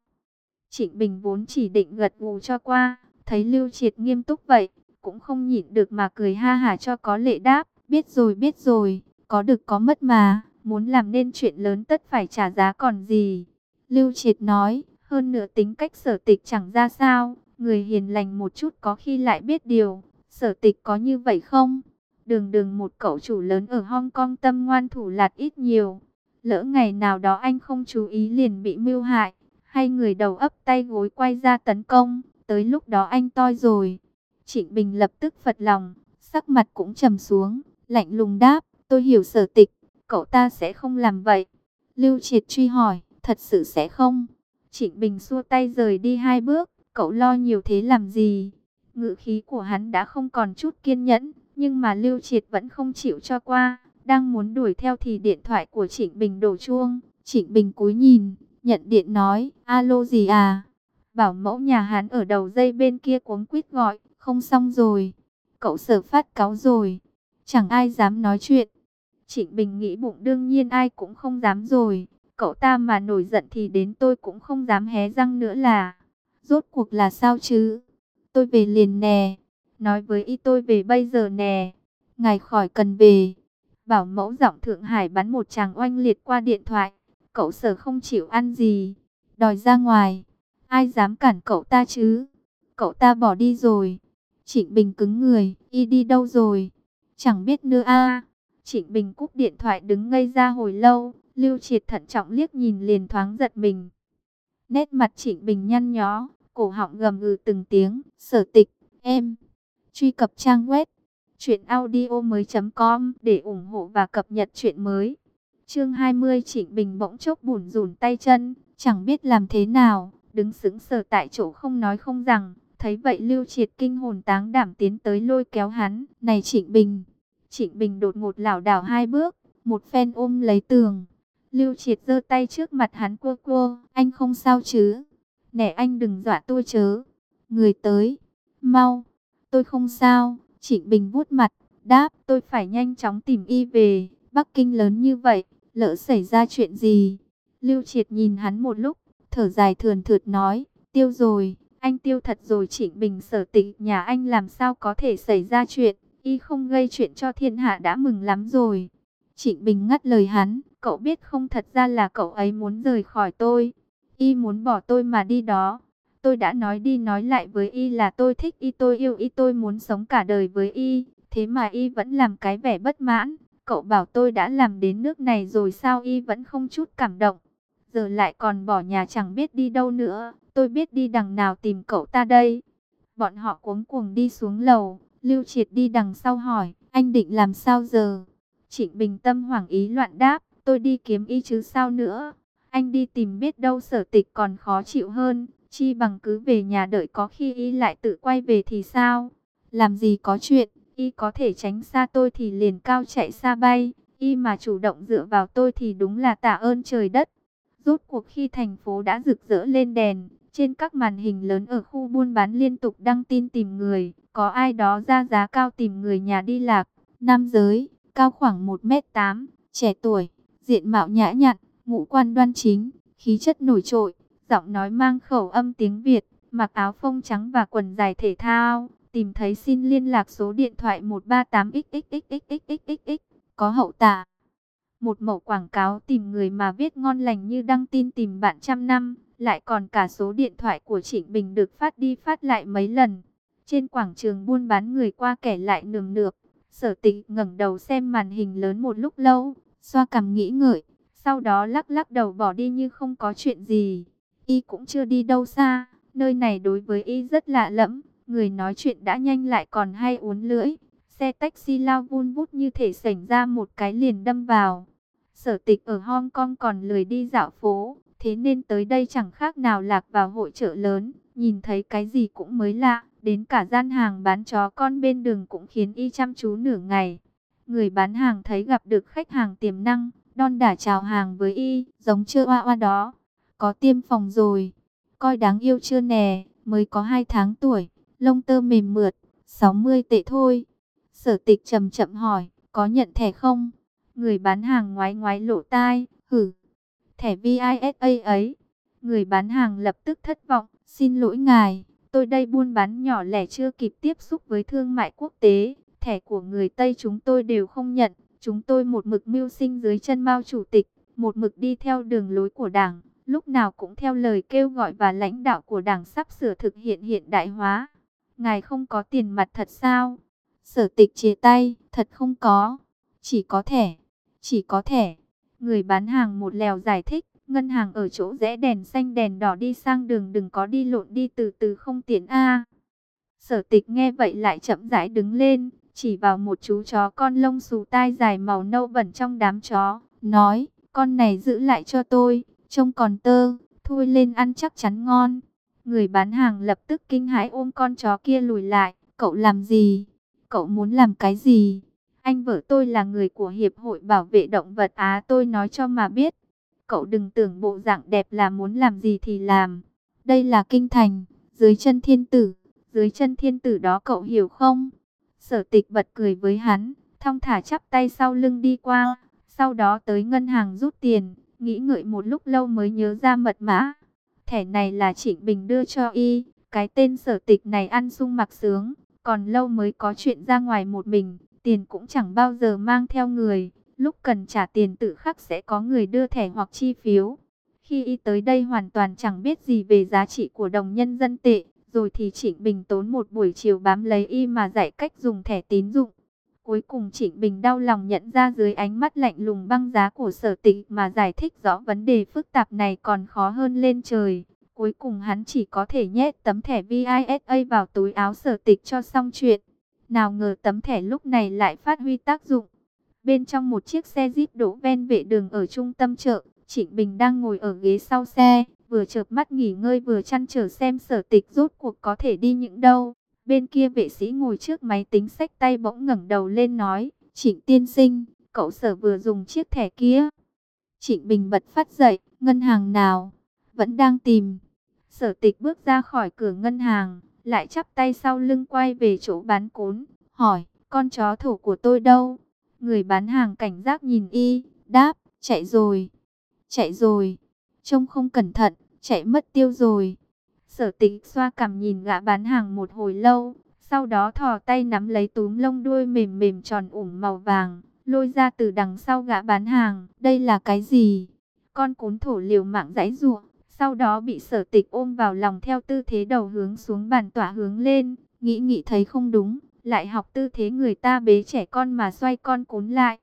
Trịnh Bình vốn chỉ định gật gù cho qua, thấy Lưu Triệt nghiêm túc vậy, cũng không nhịn được mà cười ha hả cho có lệ đáp. Biết rồi biết rồi, có được có mất mà, muốn làm nên chuyện lớn tất phải trả giá còn gì. Lưu Triệt nói, hơn nữa tính cách sở tịch chẳng ra sao, người hiền lành một chút có khi lại biết điều. Sở tịch có như vậy không? Đường đường một cậu chủ lớn ở Hong Kong tâm ngoan thủ lạt ít nhiều. Lỡ ngày nào đó anh không chú ý liền bị mưu hại, hay người đầu ấp tay gối quay ra tấn công, tới lúc đó anh toi rồi. Trịnh Bình lập tức phật lòng, sắc mặt cũng trầm xuống lạnh lùng đáp, tôi hiểu sở tịch, cậu ta sẽ không làm vậy. Lưu Triệt truy hỏi, thật sự sẽ không? Trịnh Bình xua tay rời đi hai bước, cậu lo nhiều thế làm gì? Ngự khí của hắn đã không còn chút kiên nhẫn, nhưng mà Lưu Triệt vẫn không chịu cho qua, đang muốn đuổi theo thì điện thoại của Trịnh Bình đổ chuông. Trịnh Bình cúi nhìn, nhận điện nói, alo gì à? Bảo mẫu nhà hắn ở đầu dây bên kia cuống quýt gọi, không xong rồi. Cậu sở phát cáo rồi chẳng ai dám nói chuyện. Trịnh Bình nghĩ bụng đương nhiên ai cũng không dám rồi, cậu ta mà nổi giận thì đến tôi cũng không dám hé răng nữa là. Rốt cuộc là sao chứ? Tôi về liền nè, nói với y tôi về bây giờ nè, ngài khỏi cần về. Bảo mẫu giọng Thượng Hải bắn một chàng oanh liệt qua điện thoại, cậu sở không chịu ăn gì, đòi ra ngoài, ai dám cản cậu ta chứ? Cậu ta bỏ đi rồi. Trịnh Bình cứng người, y đi đâu rồi? Chẳng biết nữa a. Trịnh Bình cúp điện thoại đứng ngây ra hồi lâu, Lưu Triệt thận trọng liếc nhìn liền thoáng giật mình. Nét mặt Trịnh Bình nhăn nhó, cổ họng gầm gừ từng tiếng, sở tịch, em. Truy cập trang web truyệnaudiomoi.com để ủng hộ và cập nhật chuyện mới. Chương 20 Trịnh Bình bỗng chốc bùn rủn tay chân, chẳng biết làm thế nào, đứng sững sờ tại chỗ không nói không rằng, Thấy vậy Lưu Triệt kinh hồn táng đảm tiến tới lôi kéo hắn. Này Trịnh Bình. Trịnh Bình đột ngột lảo đảo hai bước. Một phen ôm lấy tường. Lưu Triệt giơ tay trước mặt hắn cua cua, Anh không sao chứ. Nè anh đừng dọa tôi chớ. Người tới. Mau. Tôi không sao. Trịnh Bình vuốt mặt. Đáp tôi phải nhanh chóng tìm y về. Bắc Kinh lớn như vậy. Lỡ xảy ra chuyện gì. Lưu Triệt nhìn hắn một lúc. Thở dài thườn thượt nói. Tiêu rồi. Anh tiêu thật rồi Trịnh Bình sở tịch nhà anh làm sao có thể xảy ra chuyện, y không gây chuyện cho thiên hạ đã mừng lắm rồi. Trịnh Bình ngắt lời hắn, Cậu biết không thật ra là cậu ấy muốn rời khỏi tôi. Y muốn bỏ tôi mà đi đó. Tôi đã nói đi nói lại với Y là tôi thích Y tôi yêu Y tôi muốn sống cả đời với Y. Thế mà Y vẫn làm cái vẻ bất mãn. Cậu bảo tôi đã làm đến nước này rồi sao Y vẫn không chút cảm động. Giờ lại còn bỏ nhà chẳng biết đi đâu nữa. Tôi biết đi đằng nào tìm cậu ta đây. Bọn họ cuống cuồng đi xuống lầu. Lưu Triệt đi đằng sau hỏi, anh định làm sao giờ? Trịnh Bình Tâm hoảng ý loạn đáp, tôi đi kiếm y chứ sao nữa. Anh đi tìm biết đâu sở tịch còn khó chịu hơn, chi bằng cứ về nhà đợi có khi y lại tự quay về thì sao? Làm gì có chuyện, y có thể tránh xa tôi thì liền cao chạy xa bay, y mà chủ động dựa vào tôi thì đúng là tạ ơn trời đất. Rốt cuộc khi thành phố đã rực rỡ lên đèn, trên các màn hình lớn ở khu buôn bán liên tục đăng tin tìm người, có ai đó ra giá cao tìm người nhà đi lạc, nam giới, cao khoảng 1m8, trẻ tuổi, diện mạo nhã nhặn, ngũ quan đoan chính, khí chất nổi trội, giọng nói mang khẩu âm tiếng Việt, mặc áo phông trắng và quần dài thể thao, tìm thấy xin liên lạc số điện thoại 138xxxxxxxx, có hậu tạ. Một mẫu quảng cáo tìm người mà viết ngon lành như đăng tin tìm bạn trăm năm, lại còn cả số điện thoại của Trịnh Bình được phát đi phát lại mấy lần. Trên quảng trường buôn bán người qua kẻ lại nườm nượp, sở tịch ngẩng đầu xem màn hình lớn một lúc lâu, xoa cằm nghĩ ngợi, sau đó lắc lắc đầu bỏ đi như không có chuyện gì. Y cũng chưa đi đâu xa, nơi này đối với Y rất lạ lẫm, người nói chuyện đã nhanh lại còn hay uốn lưỡi. Xe taxi lao vun vút như thể xảy ra một cái liền đâm vào. Sở tịch ở Hong Kong còn lười đi dạo phố, thế nên tới đây chẳng khác nào lạc vào hội chợ lớn, nhìn thấy cái gì cũng mới lạ. Đến cả gian hàng bán chó con bên đường cũng khiến y chăm chú nửa ngày. Người bán hàng thấy gặp được khách hàng tiềm năng, đon đả chào hàng với y, giống chưa oa oa đó. Có tiêm phòng rồi, coi đáng yêu chưa nè, mới có 2 tháng tuổi, lông tơ mềm mượt, 60 tệ thôi. Sở tịch chậm chậm hỏi, có nhận thẻ không? Người bán hàng ngoái ngoái lộ tai, hử. Thẻ VISA ấy. Người bán hàng lập tức thất vọng, xin lỗi ngài. Tôi đây buôn bán nhỏ lẻ chưa kịp tiếp xúc với thương mại quốc tế. Thẻ của người Tây chúng tôi đều không nhận. Chúng tôi một mực mưu sinh dưới chân Mao Chủ tịch, một mực đi theo đường lối của Đảng, lúc nào cũng theo lời kêu gọi và lãnh đạo của Đảng sắp sửa thực hiện hiện đại hóa. Ngài không có tiền mặt thật sao? Sở tịch chia tay, thật không có. Chỉ có thẻ, chỉ có thẻ. Người bán hàng một lèo giải thích. Ngân hàng ở chỗ rẽ đèn xanh đèn đỏ đi sang đường đừng có đi lộn đi từ từ không tiện a. Sở tịch nghe vậy lại chậm rãi đứng lên, chỉ vào một chú chó con lông xù tai dài màu nâu bẩn trong đám chó, nói, con này giữ lại cho tôi, trông còn tơ, thôi lên ăn chắc chắn ngon. Người bán hàng lập tức kinh hãi ôm con chó kia lùi lại, cậu làm gì? Cậu muốn làm cái gì? Anh vợ tôi là người của Hiệp hội Bảo vệ Động vật Á tôi nói cho mà biết. Cậu đừng tưởng bộ dạng đẹp là muốn làm gì thì làm. Đây là kinh thành, dưới chân thiên tử. Dưới chân thiên tử đó cậu hiểu không? Sở tịch bật cười với hắn, thong thả chắp tay sau lưng đi qua. Sau đó tới ngân hàng rút tiền, nghĩ ngợi một lúc lâu mới nhớ ra mật mã. Thẻ này là Trịnh Bình đưa cho y, cái tên sở tịch này ăn sung mặc sướng, còn lâu mới có chuyện ra ngoài một mình, tiền cũng chẳng bao giờ mang theo người. Lúc cần trả tiền tự khắc sẽ có người đưa thẻ hoặc chi phiếu. Khi y tới đây hoàn toàn chẳng biết gì về giá trị của đồng nhân dân tệ. Rồi thì Trịnh Bình tốn một buổi chiều bám lấy y mà dạy cách dùng thẻ tín dụng. Cuối cùng Trịnh Bình đau lòng nhận ra dưới ánh mắt lạnh lùng băng giá của sở tịch mà giải thích rõ vấn đề phức tạp này còn khó hơn lên trời. Cuối cùng hắn chỉ có thể nhét tấm thẻ VISA vào túi áo sở tịch cho xong chuyện. Nào ngờ tấm thẻ lúc này lại phát huy tác dụng. Bên trong một chiếc xe jeep đỗ ven vệ đường ở trung tâm chợ, Trịnh Bình đang ngồi ở ghế sau xe, vừa chợp mắt nghỉ ngơi vừa chăn trở xem sở tịch rốt cuộc có thể đi những đâu. Bên kia vệ sĩ ngồi trước máy tính sách tay bỗng ngẩng đầu lên nói, Trịnh tiên sinh, cậu sở vừa dùng chiếc thẻ kia. Trịnh Bình bật phát dậy, ngân hàng nào? Vẫn đang tìm. Sở tịch bước ra khỏi cửa ngân hàng, lại chắp tay sau lưng quay về chỗ bán cốn, hỏi, con chó thủ của tôi đâu? Người bán hàng cảnh giác nhìn y, đáp, chạy rồi, chạy rồi, trông không cẩn thận, chạy mất tiêu rồi. Sở tịch xoa cằm nhìn gã bán hàng một hồi lâu, sau đó thò tay nắm lấy túm lông đuôi mềm mềm tròn ủng màu vàng, lôi ra từ đằng sau gã bán hàng. Đây là cái gì? Con cún thổ liều mạng giãy ruộng, sau đó bị sở tịch ôm vào lòng theo tư thế đầu hướng xuống bàn tỏa hướng lên, nghĩ nghĩ thấy không đúng, lại học tư thế người ta bế trẻ con mà xoay con cún lại.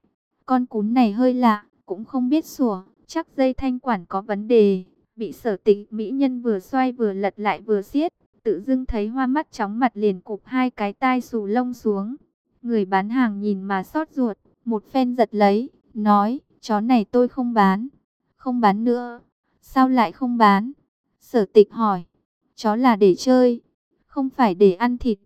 Con cún này hơi lạ, cũng không biết sủa, chắc dây thanh quản có vấn đề, bị sở tịch mỹ nhân vừa xoay vừa lật lại vừa siết, tự dưng thấy hoa mắt chóng mặt liền cụp hai cái tai xù lông xuống. Người bán hàng nhìn mà xót ruột, một phen giật lấy, nói, chó này tôi không bán, không bán nữa. Sao lại không bán? Sở tịch hỏi, chó là để chơi, không phải để ăn thịt.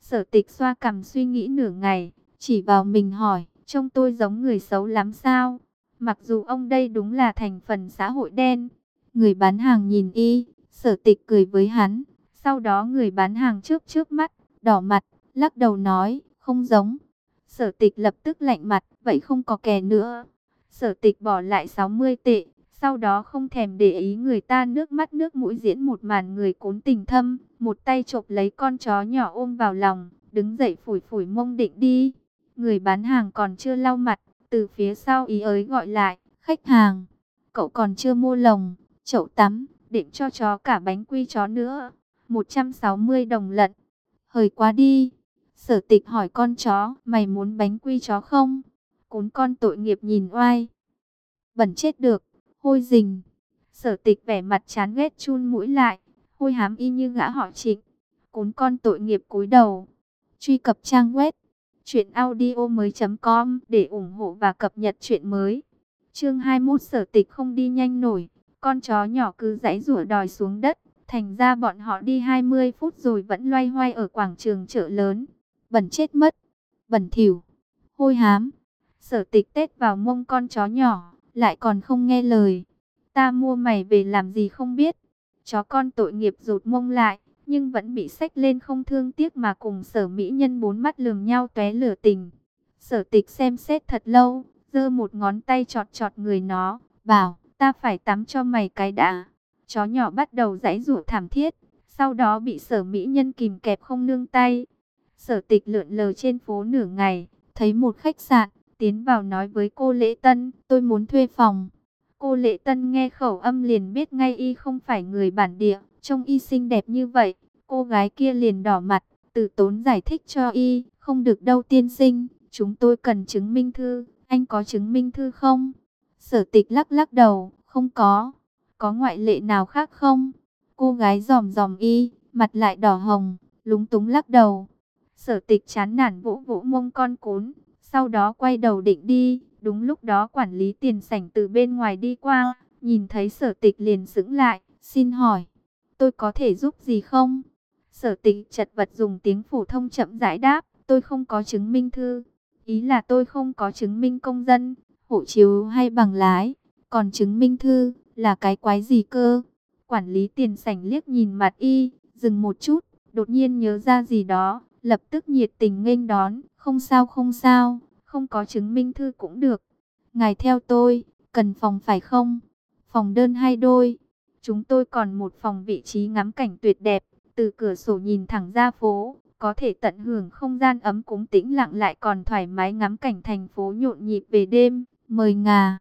Sở tịch xoa cằm suy nghĩ nửa ngày, chỉ vào mình hỏi, trông tôi giống người xấu lắm sao? Mặc dù ông đây đúng là thành phần xã hội đen. Người bán hàng nhìn y, sở tịch cười với hắn. Sau đó người bán hàng trước trước mắt, đỏ mặt, lắc đầu nói, không giống. Sở tịch lập tức lạnh mặt, vậy không có kè nữa. Sở tịch bỏ lại 60 tệ, sau đó không thèm để ý người ta nước mắt nước mũi diễn một màn người cốn tình thâm. Một tay chộp lấy con chó nhỏ ôm vào lòng, đứng dậy phủi phủi mông định đi. Người bán hàng còn chưa lau mặt, từ phía sau ý ới gọi lại, khách hàng, cậu còn chưa mua lồng, chậu tắm, định cho chó cả bánh quy chó nữa. 160 đồng lận, hời quá đi. Sở tịch hỏi con chó, mày muốn bánh quy chó không? Cún con tội nghiệp nhìn oai. Bẩn chết được, hôi rình. Sở tịch vẻ mặt chán ghét chun mũi lại, hôi hám y như gã họ trịnh. Cún con tội nghiệp cúi đầu. Truy cập trang web Chuyện audio mới com để ủng hộ và cập nhật chuyện mới. Chương 21 sở tịch không đi nhanh nổi. Con chó nhỏ cứ giãy rủa đòi xuống đất. Thành ra bọn họ đi 20 phút rồi vẫn loay hoay ở quảng trường chợ lớn. Bẩn chết mất. Bẩn thỉu. Hôi hám. Sở tịch tết vào mông con chó nhỏ. Lại còn không nghe lời. Ta mua mày về làm gì không biết. Chó con tội nghiệp rụt mông lại nhưng vẫn bị sách lên không thương tiếc mà cùng sở mỹ nhân bốn mắt lườm nhau tóe lửa tình. Sở tịch xem xét thật lâu, giơ một ngón tay chọt chọt người nó, bảo, ta phải tắm cho mày cái đã. Chó nhỏ bắt đầu giãy rủa thảm thiết, sau đó bị sở mỹ nhân kìm kẹp không nương tay. Sở tịch lượn lờ trên phố nửa ngày, thấy một khách sạn, tiến vào nói với cô Lễ Tân, tôi muốn thuê phòng. Cô Lễ Tân nghe khẩu âm liền biết ngay y không phải người bản địa, Trông y xinh đẹp như vậy, cô gái kia liền đỏ mặt, từ tốn giải thích cho y, không được đâu tiên sinh, chúng tôi cần chứng minh thư, anh có chứng minh thư không? Sở tịch lắc lắc đầu, không có, có ngoại lệ nào khác không? Cô gái giòm giòm y, mặt lại đỏ hồng, lúng túng lắc đầu. Sở tịch chán nản vỗ vỗ mông con cún, sau đó quay đầu định đi, đúng lúc đó quản lý tiền sảnh từ bên ngoài đi qua, nhìn thấy sở tịch liền sững lại, xin hỏi tôi có thể giúp gì không? Sở tịch chật vật dùng tiếng phổ thông chậm giải đáp, tôi không có chứng minh thư. Ý là tôi không có chứng minh công dân, hộ chiếu hay bằng lái. Còn chứng minh thư là cái quái gì cơ? Quản lý tiền sảnh liếc nhìn mặt y, dừng một chút, đột nhiên nhớ ra gì đó, lập tức nhiệt tình nghênh đón. Không sao không sao, không có chứng minh thư cũng được. Ngài theo tôi, cần phòng phải không? Phòng đơn hay đôi? Chúng tôi còn một phòng vị trí ngắm cảnh tuyệt đẹp, từ cửa sổ nhìn thẳng ra phố, có thể tận hưởng không gian ấm cúng tĩnh lặng lại còn thoải mái ngắm cảnh thành phố nhộn nhịp về đêm, mời ngà.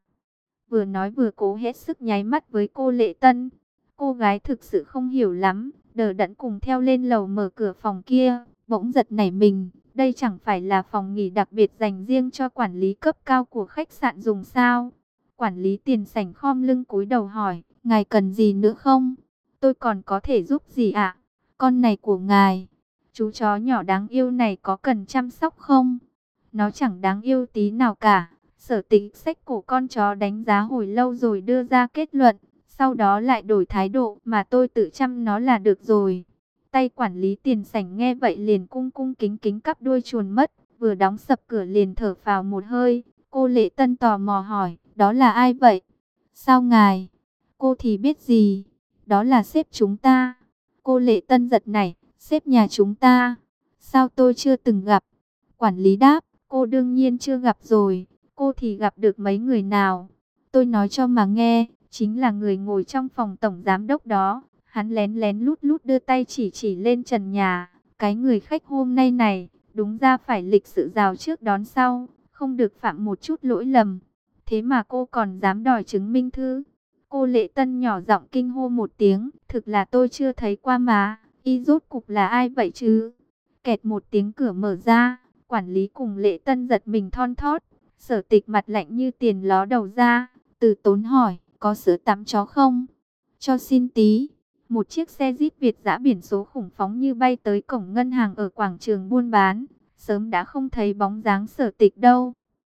Vừa nói vừa cố hết sức nháy mắt với cô Lệ Tân. Cô gái thực sự không hiểu lắm, đờ đẫn cùng theo lên lầu mở cửa phòng kia, bỗng giật nảy mình. Đây chẳng phải là phòng nghỉ đặc biệt dành riêng cho quản lý cấp cao của khách sạn dùng sao? Quản lý tiền sảnh khom lưng cúi đầu hỏi, Ngài cần gì nữa không? Tôi còn có thể giúp gì ạ? Con này của ngài, chú chó nhỏ đáng yêu này có cần chăm sóc không? Nó chẳng đáng yêu tí nào cả. Sở tính sách cổ con chó đánh giá hồi lâu rồi đưa ra kết luận. Sau đó lại đổi thái độ mà tôi tự chăm nó là được rồi. Tay quản lý tiền sảnh nghe vậy liền cung cung kính kính cắp đuôi chuồn mất. Vừa đóng sập cửa liền thở phào một hơi. Cô lệ tân tò mò hỏi, đó là ai vậy? Sao ngài? Cô thì biết gì? Đó là sếp chúng ta. Cô lệ tân giật này, sếp nhà chúng ta. Sao tôi chưa từng gặp? Quản lý đáp, cô đương nhiên chưa gặp rồi. Cô thì gặp được mấy người nào? Tôi nói cho mà nghe, chính là người ngồi trong phòng tổng giám đốc đó. Hắn lén lén lút lút đưa tay chỉ chỉ lên trần nhà. Cái người khách hôm nay này, đúng ra phải lịch sự rào trước đón sau không được phạm một chút lỗi lầm. Thế mà cô còn dám đòi chứng minh thư. Cô lệ tân nhỏ giọng kinh hô một tiếng, thực là tôi chưa thấy qua mà, y rốt cục là ai vậy chứ? Kẹt một tiếng cửa mở ra, quản lý cùng lệ tân giật mình thon thót, sở tịch mặt lạnh như tiền ló đầu ra, từ tốn hỏi, có sữa tắm chó không? Cho xin tí. Một chiếc xe Jeep Việt giã biển số khủng phóng như bay tới cổng ngân hàng ở quảng trường buôn bán. Sớm đã không thấy bóng dáng sở tịch đâu.